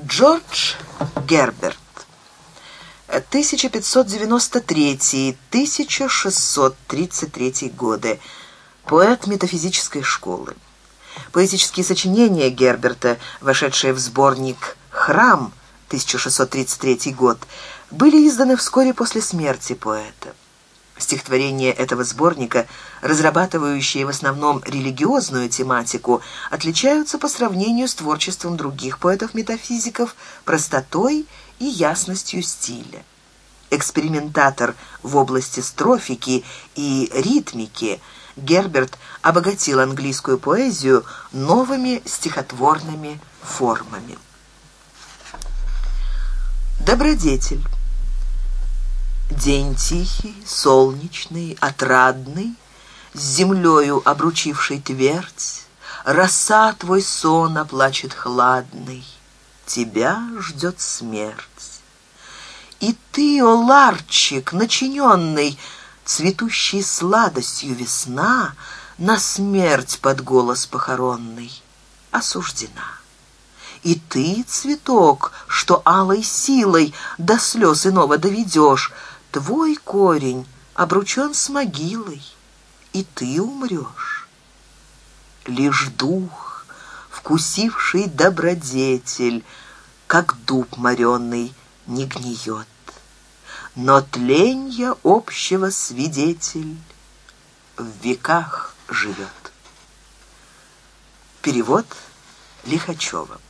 Джордж Герберт. 1593-1633 годы. Поэт метафизической школы. Поэтические сочинения Герберта, вошедшие в сборник «Храм» 1633 год, были изданы вскоре после смерти поэта. Стихотворения этого сборника, разрабатывающие в основном религиозную тематику, отличаются по сравнению с творчеством других поэтов-метафизиков простотой и ясностью стиля. Экспериментатор в области строфики и ритмики, Герберт обогатил английскую поэзию новыми стихотворными формами. Добродетель День тихий, солнечный, отрадный, С землею обручивший твердь, Роса твой сон оплачет хладный, Тебя ждет смерть. И ты, о ларчик, начиненный, Цветущей сладостью весна, На смерть под голос похоронный осуждена. И ты, цветок, что алой силой До слез иного доведешь, твой корень обручен с могилой, и ты умрешь. Лишь дух, вкусивший добродетель, как дуб моренный, не гниет. Но тленья общего свидетель в веках живет. Перевод Лихачева.